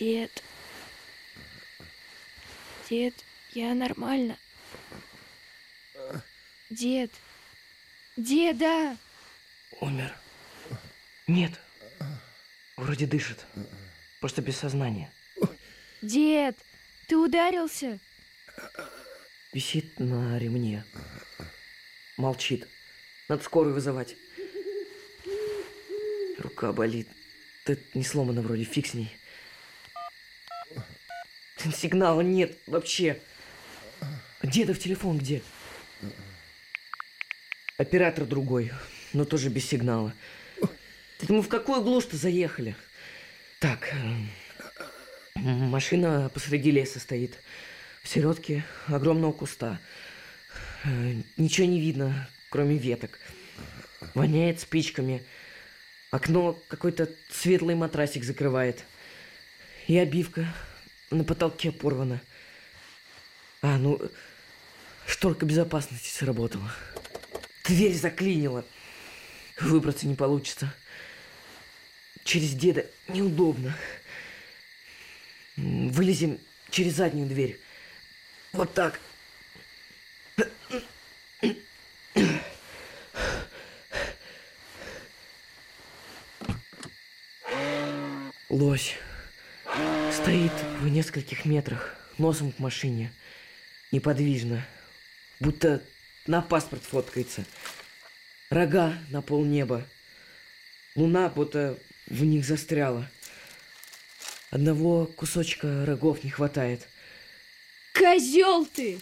Дед. Дед, я нормально. Дед. Деда! Умер. Нет. Вроде дышит. Просто без сознания. Дед, ты ударился? Висит на ремне. Молчит. Надо скорую вызывать. Рука болит. Да не сломана вроде, фиг с ней. Сигнала нет вообще. Дедов телефон где? Оператор другой, но тоже без сигнала. Это мы в какую глушь-то заехали? Так, э, машина посреди леса стоит. В середке огромного куста. Э, Ничего не видно, кроме веток. Воняет спичками. Окно какой-то светлый матрасик закрывает. И обивка на потолке порвана. А, ну, шторка безопасности сработала. Дверь заклинила. Выбраться не получится. Через деда неудобно. Вылезем через заднюю дверь. Вот так. Лось. Стоит в нескольких метрах, носом к машине. Неподвижно. Будто на паспорт фоткается. Рога на полнеба. Луна будто в них застряла. Одного кусочка рогов не хватает. Козел ты!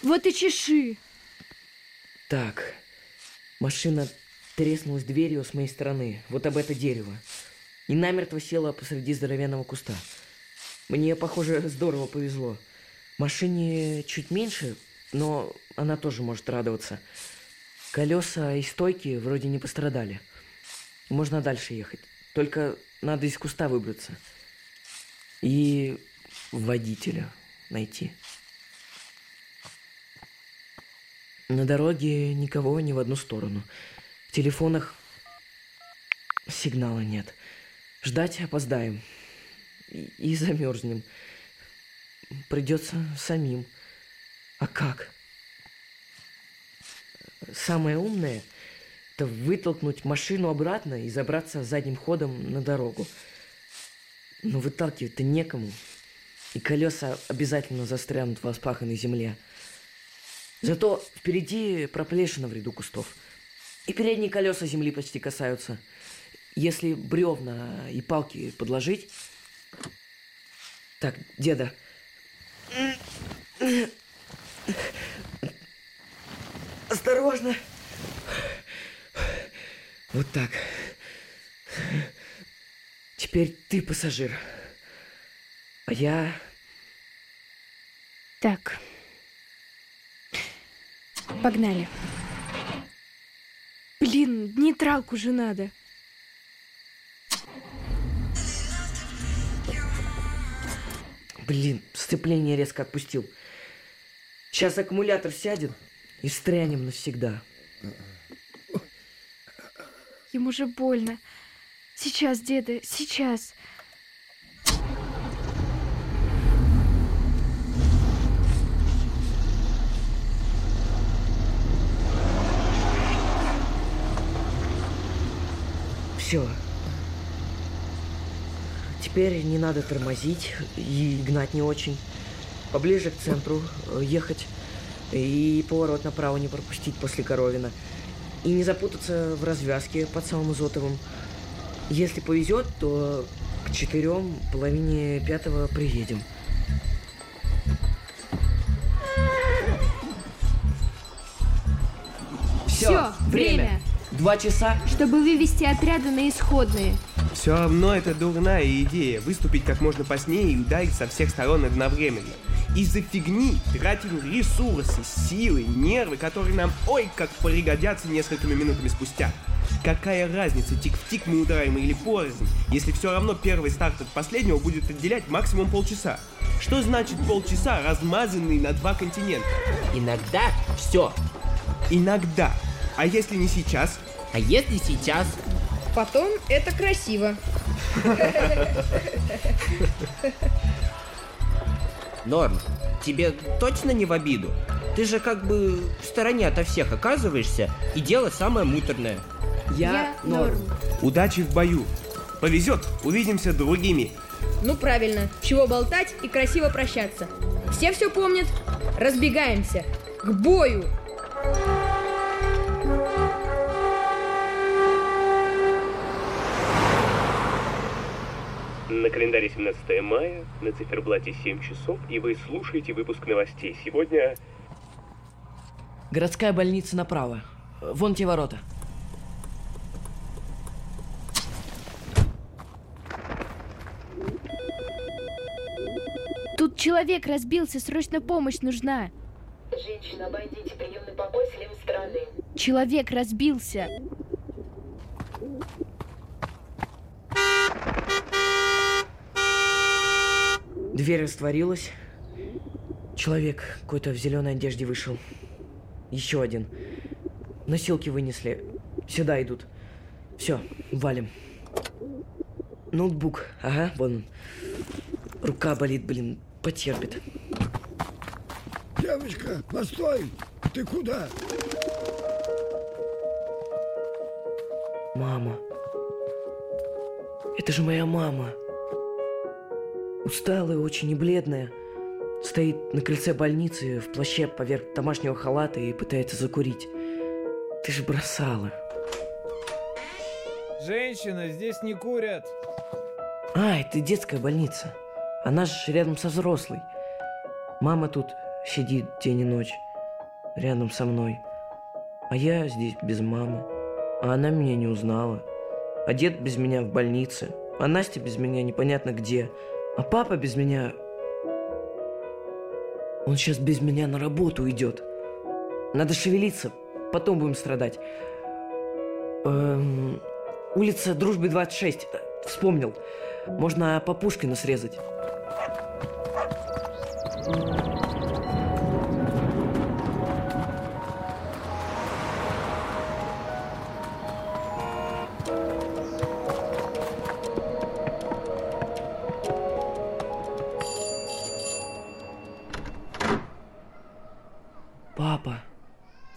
Вот и чеши. Так, машина треснулась дверью с моей стороны, вот об это дерево. И намертво села посреди здоровенного куста. Мне, похоже, здорово повезло. Машине чуть меньше, но она тоже может радоваться. Колеса и стойки вроде не пострадали. Можно дальше ехать. Только надо из куста выбраться. И водителя найти. На дороге никого ни в одну сторону. Телефонах сигнала нет. Ждать опоздаем. И, и замерзнем. Придется самим. А как? Самое умное – это вытолкнуть машину обратно и забраться задним ходом на дорогу. Но выталкивать-то некому. И колеса обязательно застрянут в воспаханной земле. Зато впереди проплешина в ряду кустов. И передние колеса земли почти касаются. Если бревна и палки подложить... Так, деда. Осторожно. Вот так. Теперь ты пассажир. А я... Так. Погнали. Блин, нейтралку же надо. Блин, сцепление резко отпустил. Сейчас аккумулятор сядет и встрянем навсегда. Ему же больно. Сейчас, деда, сейчас. Все. Теперь не надо тормозить и гнать не очень. Поближе к центру э, ехать и поворот направо не пропустить после Коровина. И не запутаться в развязке под самым Изотовым. Если повезет, то к четырем, половине пятого приедем. Всё, время. Два часа. Чтобы вывести отряды на исходные. Все равно это дурная идея выступить как можно позднее и ударить со всех сторон одновременно. Из-за фигни тратим ресурсы, силы, нервы, которые нам ой как пригодятся несколькими минутами спустя. Какая разница, тик в тик мы ударим или порознь, если все равно первый старт от последнего будет отделять максимум полчаса. Что значит полчаса, размазанный на два континента? Иногда все. Иногда. А если не сейчас? А если сейчас? потом это красиво. Норм, тебе точно не в обиду? Ты же как бы в стороне ото всех оказываешься, и дело самое муторное. Я, норм. Удачи в бою. Повезет, увидимся другими. Ну правильно, чего болтать и красиво прощаться. Все все помнят? Разбегаемся. К бою! На календаре 17 мая, на циферблате 7 часов, и вы слушаете выпуск новостей. Сегодня Городская больница направо. Вон те ворота. Тут человек разбился, срочно помощь нужна. Женщина, обойдите приемный покой с левой стороны. Человек разбился. Дверь растворилась. Человек какой-то в зеленой одежде вышел. Еще один. Носилки вынесли. Сюда идут. Все, валим. Ноутбук. Ага, вон он. Рука болит, блин, потерпит. Девочка, постой! Ты куда? Мама. Это же моя мама. Усталая очень и бледная. Стоит на крыльце больницы в плаще поверх домашнего халата и пытается закурить. Ты же бросала. Женщина, здесь не курят. А, это детская больница. Она же рядом со взрослой. Мама тут сидит день и ночь. Рядом со мной. А я здесь без мамы. А она меня не узнала. А дед без меня в больнице. А Настя без меня непонятно где. А папа без меня... Он сейчас без меня на работу идет. Надо шевелиться, потом будем страдать. Эм, улица Дружбы 26. Э, Вспомнил. Можно по Пушкину срезать.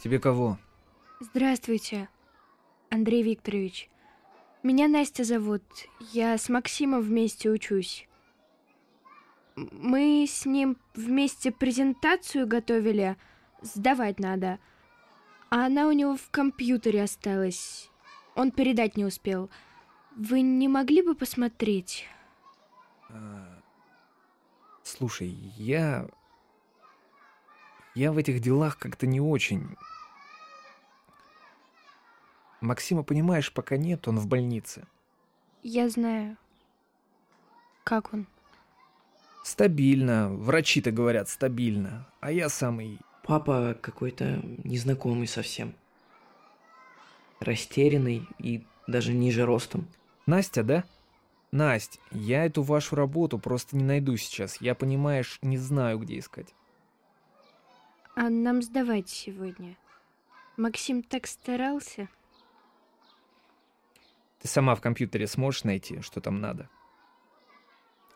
Тебе кого? Здравствуйте, Андрей Викторович. Меня Настя зовут. Я с Максимом вместе учусь. Мы с ним вместе презентацию готовили. Сдавать надо. А она у него в компьютере осталась. Он передать не успел. Вы не могли бы посмотреть? А, Слушай, я... Я в этих делах как-то не очень. Максима, понимаешь, пока нет, он в больнице. Я знаю. Как он? Стабильно, врачи-то говорят стабильно, а я самый... папа какой-то незнакомый совсем. Растерянный и даже ниже ростом. Настя, да? Насть, я эту вашу работу просто не найду сейчас. Я, понимаешь, не знаю, где искать. А нам сдавать сегодня. Максим так старался. Ты сама в компьютере сможешь найти, что там надо?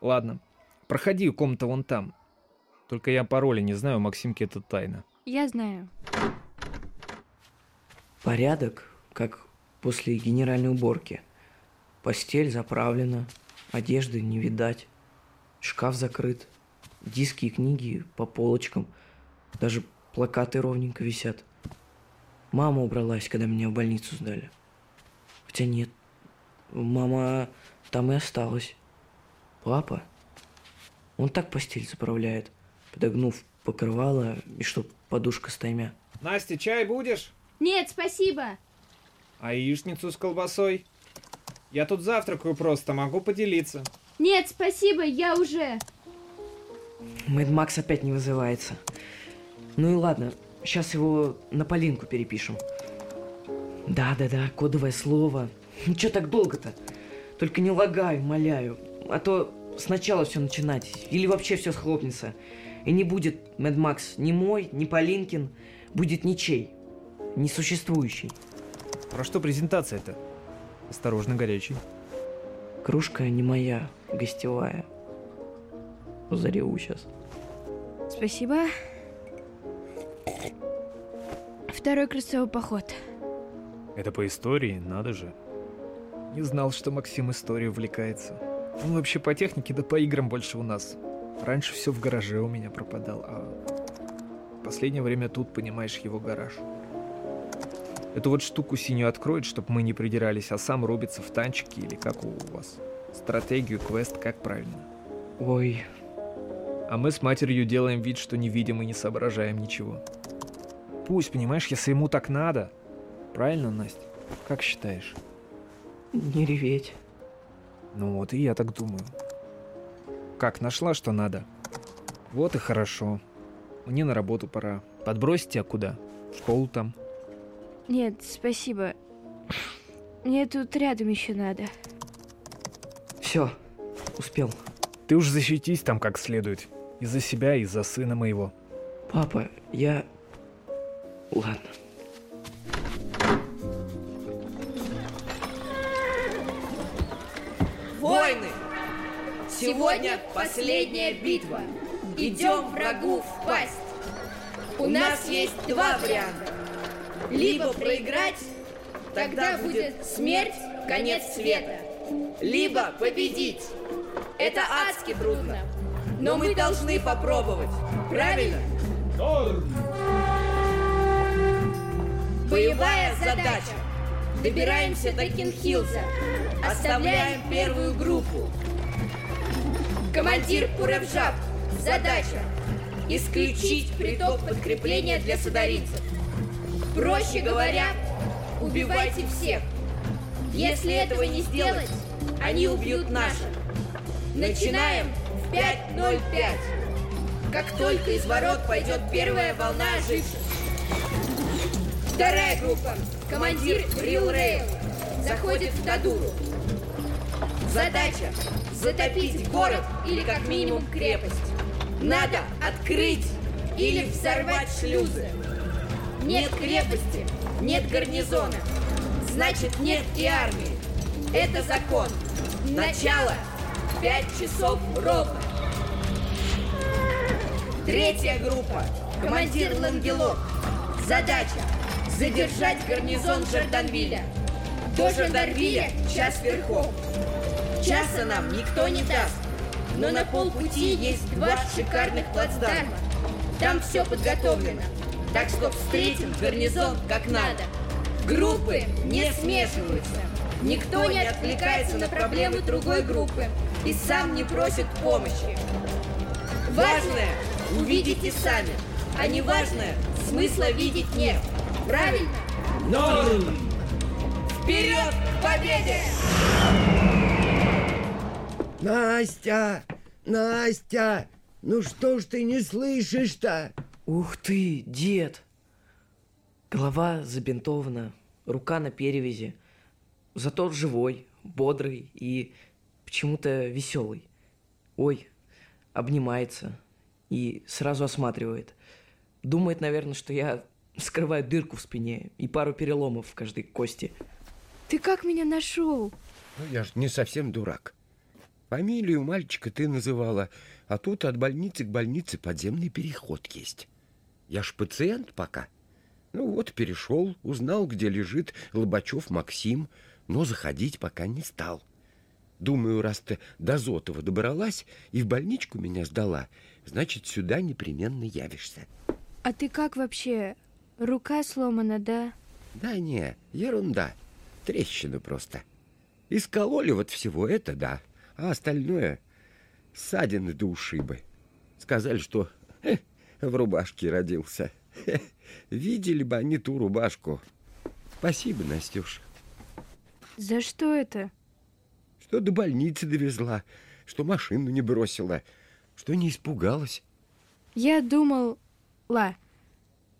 Ладно, проходи, комната вон там. Только я пароля не знаю, у Максимки это тайна. Я знаю. Порядок, как после генеральной уборки. Постель заправлена, одежды не видать, шкаф закрыт, диски и книги по полочкам, даже плакаты ровненько висят. Мама убралась, когда меня в больницу сдали. Хотя нет, мама там и осталась. Папа, он так постель заправляет, подогнув покрывало и чтоб подушка стаймя. Настя, чай будешь? Нет, спасибо. А яичницу с колбасой? Я тут завтракаю просто, могу поделиться. Нет, спасибо, я уже. Мэд Макс опять не вызывается. Ну и ладно, сейчас его на Полинку перепишем. Да-да-да, кодовое слово. Ну что так долго-то? Только не лагай, умоляю. А то сначала все начинать. Или вообще все схлопнется. И не будет Мэд Макс ни мой, ни Полинкин. Будет ничей. Несуществующий. Про что презентация-то? Осторожно, горячий. Кружка не моя, гостевая. Зареву сейчас. Спасибо. Второй крестовый поход. Это по истории, надо же. Не знал, что Максим историей увлекается. Он вообще по технике да по играм больше у нас. Раньше все в гараже у меня пропадал, а последнее время тут, понимаешь, его гараж. Эту вот штуку синюю откроет, чтобы мы не придирались, а сам рубится в танчики или как у вас. Стратегию, квест, как правильно. Ой, А мы с матерью делаем вид, что не видим и не соображаем ничего. Пусть, понимаешь, если ему так надо. Правильно, Настя? Как считаешь? Не реветь. Ну вот и я так думаю. Как, нашла, что надо? Вот и хорошо. Мне на работу пора. Подбросить тебя куда? В школу там? Нет, спасибо. Мне тут рядом еще надо. Все, успел. Ты уж защитись там как следует. И за себя, и за сына моего. Папа, я... Ладно. Войны! Сегодня последняя битва. Идем врагу в пасть. У нас есть два варианта. Либо проиграть, тогда будет смерть, конец света. Либо победить. Это адски трудно. Но мы должны попробовать. Правильно? Боевая задача. Добираемся до Кинхилза. Оставляем первую группу. Командир Пуревжаб. Задача. Исключить приток подкрепления для садарийцев. Проще говоря, убивайте всех. Если этого не сделать, они убьют наших. Начинаем в 5.05. Как только из ворот пойдет первая волна оживших. Вторая группа. Командир Рил Рейл. Заходит в Дадуру. Задача – затопить город или как минимум крепость. Надо открыть или взорвать шлюзы. Нет крепости, нет гарнизона. Значит, нет и армии. Это закон. Начало. Пять часов ровно. Третья группа. Командир Лангелок. Задача – задержать гарнизон Жарданвиля. До Жарданвиля час верхом. Часа нам никто не даст. Но на полпути есть два шикарных плацдарма. Там все подготовлено. Так что встретим гарнизон как надо. Группы не смешиваются. Никто не отвлекается на проблемы другой группы и сам не просит помощи. Важное увидите сами, а не важное смысла видеть нет. Правильно? Вперед к победе! Настя! Настя! Ну что ж ты не слышишь-то? Ух ты, дед! Голова забинтована, рука на перевязи. Зато живой, бодрый и почему-то веселый. Ой, обнимается и сразу осматривает. Думает, наверное, что я скрываю дырку в спине и пару переломов в каждой кости. Ты как меня нашел? Ну, я ж не совсем дурак. Фамилию мальчика ты называла, а тут от больницы к больнице подземный переход есть. Я ж пациент пока. Ну вот, перешел, узнал, где лежит Лобачев Максим, но заходить пока не стал. Думаю, раз ты до Зотова добралась и в больничку меня сдала, значит, сюда непременно явишься. А ты как вообще? Рука сломана, да? Да не, ерунда. Трещина просто. Искололи вот всего это, да. А остальное — ссадины до ушибы. Сказали, что э, в рубашке родился. Хе, видели бы они ту рубашку. Спасибо, Настюш, За что это? что до больницы довезла, что машину не бросила, что не испугалась. Я думал... Ла,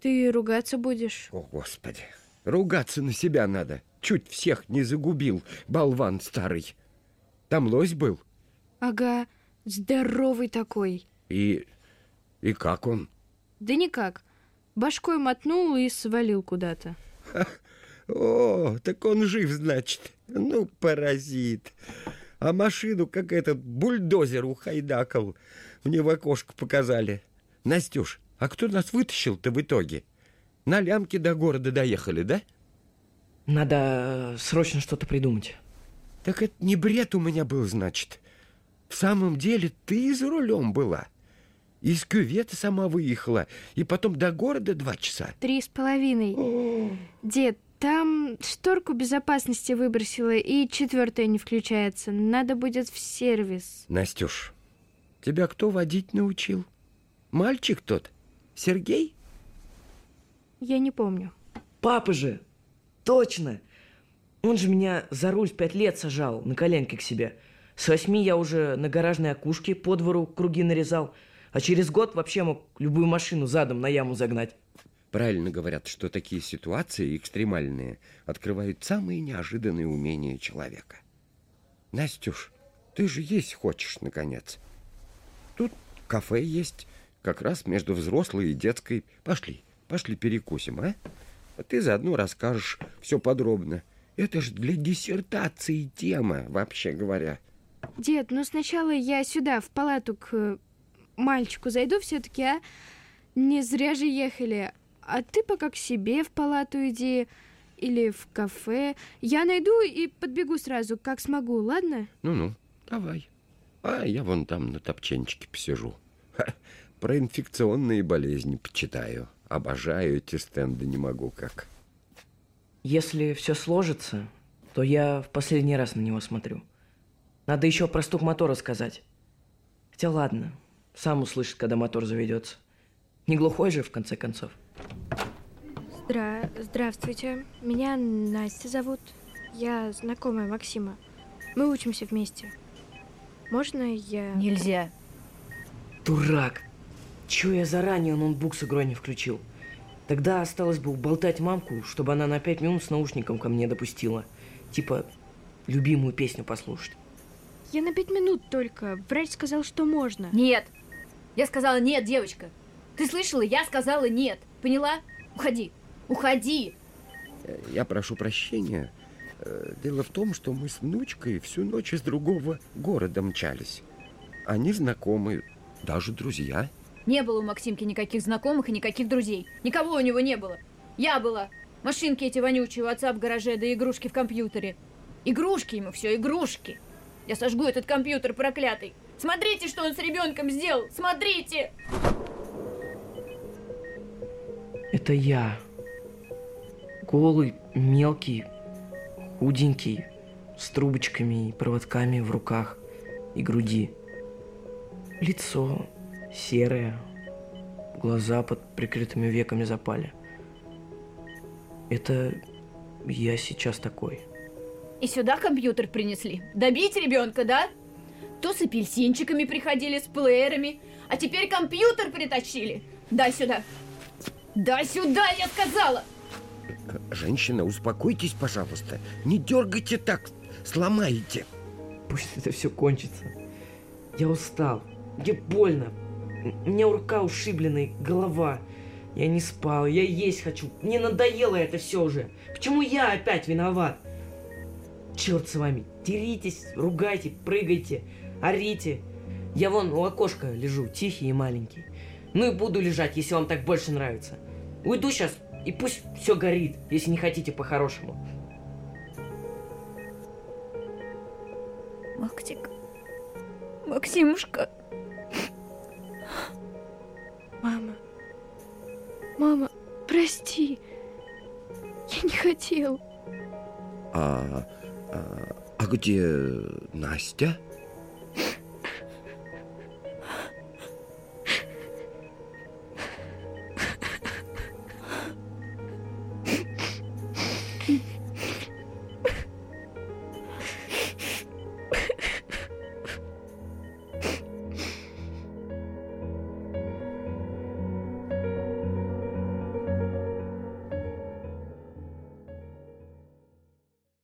ты ругаться будешь? О, Господи, ругаться на себя надо. Чуть всех не загубил, болван старый. Там лось был. Ага, здоровый такой. И... и как он? Да никак. Башкой мотнул и свалил куда-то. О, так он жив, значит. Ну, паразит. А машину, как этот бульдозер ухайдакал, мне в окошко показали. Настюш, а кто нас вытащил-то в итоге? На лямке до города доехали, да? Надо э, срочно что-то придумать. Так это не бред у меня был, значит. В самом деле ты за рулем была. Из кювета сама выехала, и потом до города два часа. Три с половиной. Дед, там шторку безопасности выбросила, и четвертая не включается. Надо будет в сервис. Настюш, тебя кто водить научил? Мальчик тот? Сергей? Я не помню. Папа же! Точно! Он же меня за руль в пять лет сажал на коленке к себе. С восьми я уже на гаражной окушке по двору круги нарезал, а через год вообще мог любую машину задом на яму загнать. Правильно говорят, что такие ситуации экстремальные открывают самые неожиданные умения человека. Настюш, ты же есть хочешь, наконец. Тут кафе есть, как раз между взрослой и детской. Пошли, пошли перекусим, а? А ты заодно расскажешь все подробно. Это же для диссертации тема, вообще говоря. Дед, ну сначала я сюда, в палату к э, мальчику зайду все-таки, а? Не зря же ехали. А ты пока к себе в палату иди или в кафе. Я найду и подбегу сразу, как смогу, ладно? Ну-ну, давай. А я вон там на топченчике посижу. Ха, про инфекционные болезни почитаю. Обожаю эти стенды, не могу как. Если все сложится, то я в последний раз на него смотрю. Надо еще про стук мотора сказать. Хотя ладно, сам услышит, когда мотор заведется. Не глухой же, в конце концов. Здра... Здравствуйте. Меня Настя зовут. Я знакомая Максима. Мы учимся вместе. Можно я... Нельзя. Дурак! Чего я заранее ноутбук с игрой не включил? Тогда осталось бы уболтать мамку, чтобы она на пять минут с наушником ко мне допустила. Типа, любимую песню послушать. Я на пять минут только. Врач сказал, что можно. Нет. Я сказала нет, девочка. Ты слышала? Я сказала нет. Поняла? Уходи. Уходи. Э, Я прошу прощения. Э, Дело в том, что мы с внучкой всю ночь из другого города мчались. Они знакомы, даже друзья. Не было у Максимки никаких знакомых и никаких друзей. Никого у него не было. Я была. Машинки эти вонючие у отца в гараже, да игрушки в компьютере. Игрушки ему все, игрушки. Я сожгу этот компьютер проклятый. Смотрите, что он с ребенком сделал. Смотрите! Это я. Голый, мелкий, худенький, с трубочками и проводками в руках и груди. Лицо серое, глаза под прикрытыми веками запали. Это я сейчас такой. И сюда компьютер принесли. Добить ребенка, да? То с апельсинчиками приходили, с плеерами, а теперь компьютер притащили. Дай сюда. Дай сюда, я сказала! Женщина, успокойтесь, пожалуйста. Не дергайте так, сломаете. Пусть это все кончится. Я устал. Мне больно. У меня рука ушибленная, голова. Я не спал, я есть хочу. Мне надоело это все уже. Почему я опять виноват? Черт с вами. Деритесь, ругайте, прыгайте, орите. Я вон у окошка лежу, тихий и маленький. Ну и буду лежать, если вам так больше нравится. Уйду сейчас, и пусть все горит, если не хотите по-хорошему. Мактик. Максимушка. Мама, прости. Я не хотел. А, а, а где Настя?